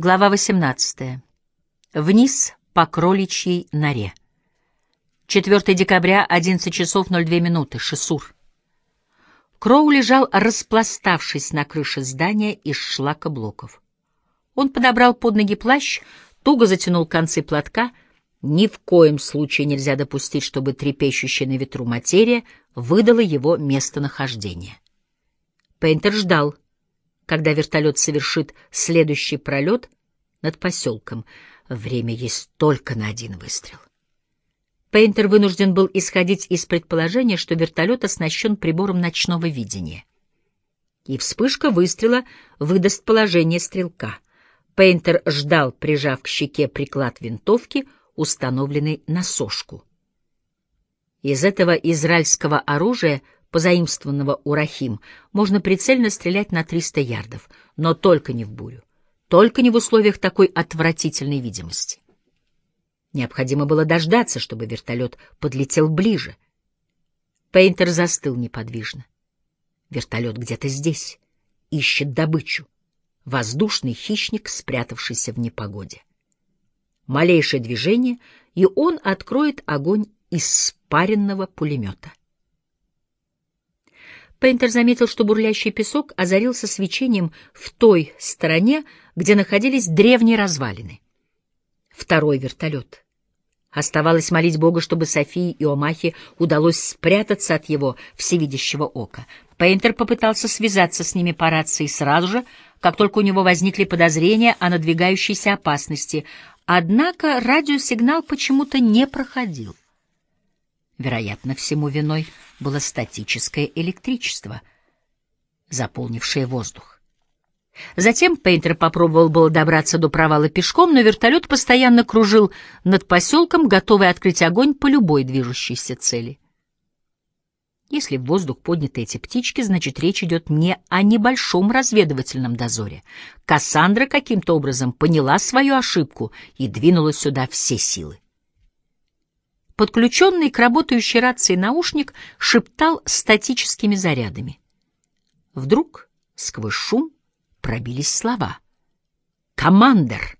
Глава 18. Вниз по кроличьей норе. 4 декабря, 11 часов 02 минуты. Шесур. Кроу лежал, распластавшись на крыше здания из шлакоблоков. Он подобрал под ноги плащ, туго затянул концы платка. Ни в коем случае нельзя допустить, чтобы трепещущая на ветру материя выдала его местонахождение. Пейнтер ждал — когда вертолет совершит следующий пролет над поселком. Время есть только на один выстрел. Пейнтер вынужден был исходить из предположения, что вертолет оснащен прибором ночного видения. И вспышка выстрела выдаст положение стрелка. Пейнтер ждал, прижав к щеке приклад винтовки, установленный на сошку. Из этого израильского оружия — позаимствованного у Рахим, можно прицельно стрелять на 300 ярдов, но только не в бурю, только не в условиях такой отвратительной видимости. Необходимо было дождаться, чтобы вертолет подлетел ближе. Пейнтер застыл неподвижно. Вертолет где-то здесь, ищет добычу. Воздушный хищник, спрятавшийся в непогоде. Малейшее движение, и он откроет огонь из спаренного пулемета. Пейнтер заметил, что бурлящий песок озарился свечением в той стороне, где находились древние развалины. Второй вертолет. Оставалось молить Бога, чтобы Софии и Омахе удалось спрятаться от его всевидящего ока. Пейнтер попытался связаться с ними по рации сразу же, как только у него возникли подозрения о надвигающейся опасности, однако радиосигнал почему-то не проходил. Вероятно, всему виной было статическое электричество, заполнившее воздух. Затем Пейнтер попробовал было добраться до провала пешком, но вертолет постоянно кружил над поселком, готовый открыть огонь по любой движущейся цели. Если в воздух подняты эти птички, значит, речь идет не о небольшом разведывательном дозоре. Кассандра каким-то образом поняла свою ошибку и двинула сюда все силы. Подключенный к работающей рации наушник шептал статическими зарядами. Вдруг сквозь шум пробились слова. «Командер!»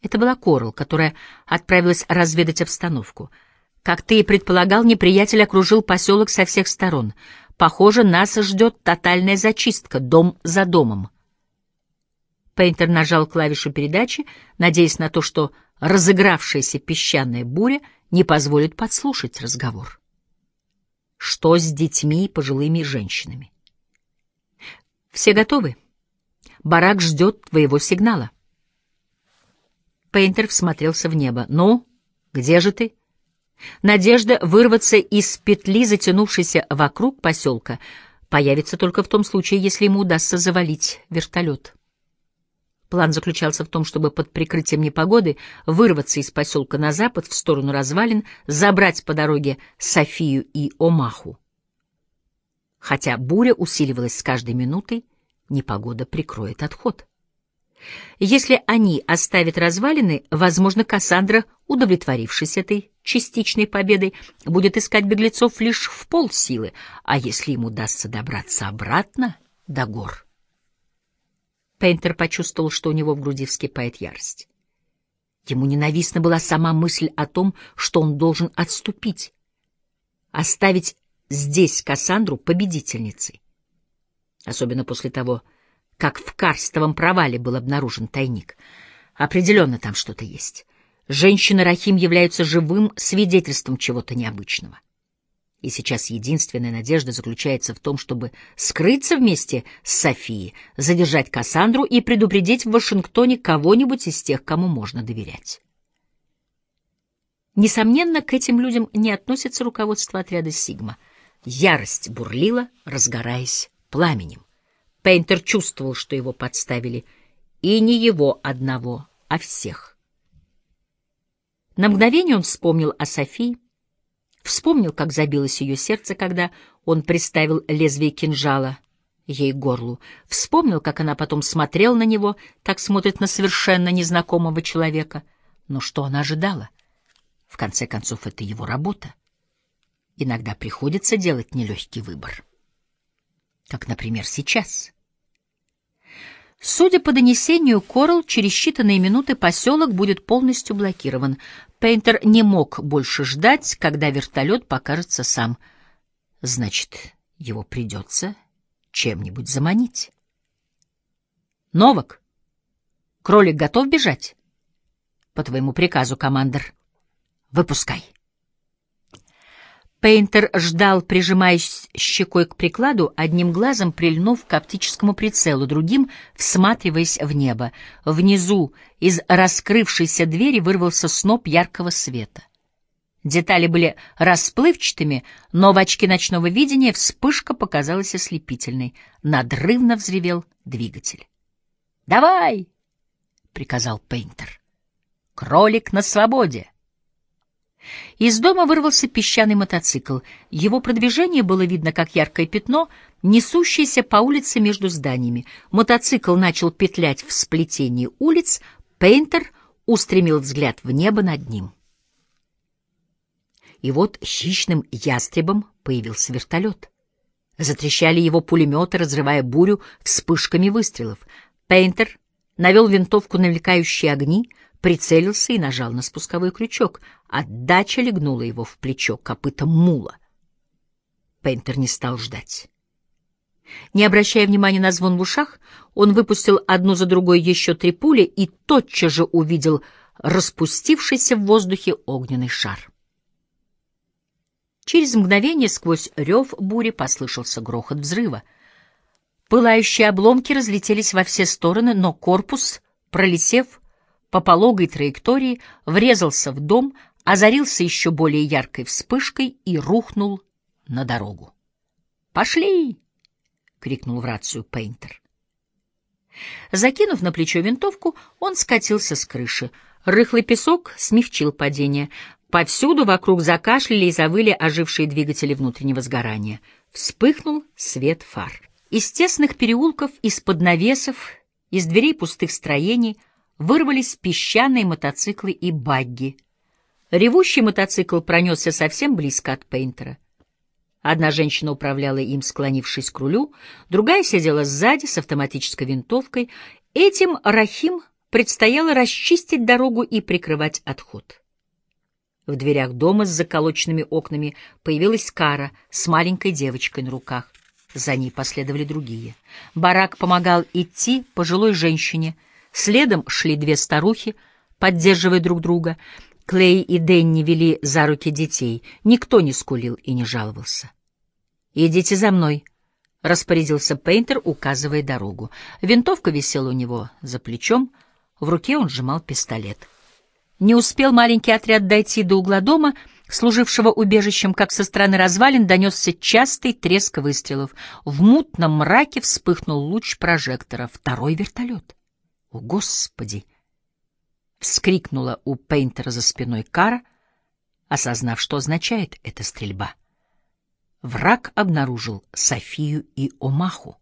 Это была Корл, которая отправилась разведать обстановку. Как ты и предполагал, неприятель окружил поселок со всех сторон. Похоже, нас ждет тотальная зачистка, дом за домом. Пейнтер нажал клавишу передачи, надеясь на то, что разыгравшаяся песчаная буря — не позволит подслушать разговор. Что с детьми и пожилыми женщинами? Все готовы? Барак ждет твоего сигнала. Пейнтер всмотрелся в небо. «Ну, где же ты?» Надежда вырваться из петли, затянувшейся вокруг поселка, появится только в том случае, если ему удастся завалить вертолет. План заключался в том, чтобы под прикрытием непогоды вырваться из поселка на запад в сторону развалин, забрать по дороге Софию и Омаху. Хотя буря усиливалась с каждой минутой, непогода прикроет отход. Если они оставят развалины, возможно, Кассандра, удовлетворившись этой частичной победой, будет искать беглецов лишь в полсилы, а если им удастся добраться обратно до гор — Пейнтер почувствовал, что у него в груди вскипает ярость. Ему ненавистна была сама мысль о том, что он должен отступить, оставить здесь Кассандру победительницей. Особенно после того, как в карстовом провале был обнаружен тайник. Определенно там что-то есть. Женщины Рахим являются живым свидетельством чего-то необычного. И сейчас единственная надежда заключается в том, чтобы скрыться вместе с Софией, задержать Кассандру и предупредить в Вашингтоне кого-нибудь из тех, кому можно доверять. Несомненно, к этим людям не относится руководство отряда «Сигма». Ярость бурлила, разгораясь пламенем. Пейнтер чувствовал, что его подставили, и не его одного, а всех. На мгновение он вспомнил о Софии, Вспомнил, как забилось ее сердце, когда он приставил лезвие кинжала ей горлу. Вспомнил, как она потом смотрела на него, так смотрит на совершенно незнакомого человека. Но что она ожидала? В конце концов, это его работа. Иногда приходится делать нелегкий выбор. Как, например, сейчас. Судя по донесению Корл, через считанные минуты поселок будет полностью блокирован. Пейнтер не мог больше ждать, когда вертолет покажется сам. Значит, его придется чем-нибудь заманить. Новак, кролик готов бежать? По твоему приказу, командир. Выпускай. Пейнтер ждал, прижимаясь щекой к прикладу, одним глазом прильнув к оптическому прицелу, другим — всматриваясь в небо. Внизу из раскрывшейся двери вырвался сноп яркого света. Детали были расплывчатыми, но в очке ночного видения вспышка показалась ослепительной. Надрывно взревел двигатель. «Давай!» — приказал Пейнтер. «Кролик на свободе!» Из дома вырвался песчаный мотоцикл. Его продвижение было видно как яркое пятно, несущееся по улице между зданиями. Мотоцикл начал петлять в сплетении улиц, Пейнтер устремил взгляд в небо над ним. И вот хищным ястребом появился вертолет. Затрещали его пулеметы, разрывая бурю вспышками выстрелов. Пейнтер навел винтовку на мелькающие огни, прицелился и нажал на спусковой крючок. Отдача легнула его в плечо копытом мула. Пейнтер не стал ждать. Не обращая внимания на звон в ушах, он выпустил одну за другой еще три пули и тотчас же увидел распустившийся в воздухе огненный шар. Через мгновение сквозь рев бури послышался грохот взрыва. Пылающие обломки разлетелись во все стороны, но корпус, пролетев по пологой траектории, врезался в дом, озарился еще более яркой вспышкой и рухнул на дорогу. «Пошли!» — крикнул в рацию Пейнтер. Закинув на плечо винтовку, он скатился с крыши. Рыхлый песок смягчил падение. Повсюду вокруг закашляли и завыли ожившие двигатели внутреннего сгорания. Вспыхнул свет фар. Из тесных переулков, из-под навесов, из дверей пустых строений вырвались песчаные мотоциклы и багги. Ревущий мотоцикл пронесся совсем близко от Пейнтера. Одна женщина управляла им, склонившись к рулю, другая сидела сзади с автоматической винтовкой. Этим Рахим предстояло расчистить дорогу и прикрывать отход. В дверях дома с заколоченными окнами появилась Кара с маленькой девочкой на руках. За ней последовали другие. Барак помогал идти пожилой женщине. Следом шли две старухи, поддерживая друг друга. Клей и Денни вели за руки детей. Никто не скулил и не жаловался. «Идите за мной», — распорядился Пейнтер, указывая дорогу. Винтовка висела у него за плечом, в руке он сжимал пистолет. Не успел маленький отряд дойти до угла дома, служившего убежищем, как со стороны развалин донесся частый треск выстрелов. В мутном мраке вспыхнул луч прожектора. Второй вертолет. «О, Господи!» — вскрикнула у Пейнтера за спиной Кара, осознав, что означает эта стрельба. Враг обнаружил Софию и Омаху.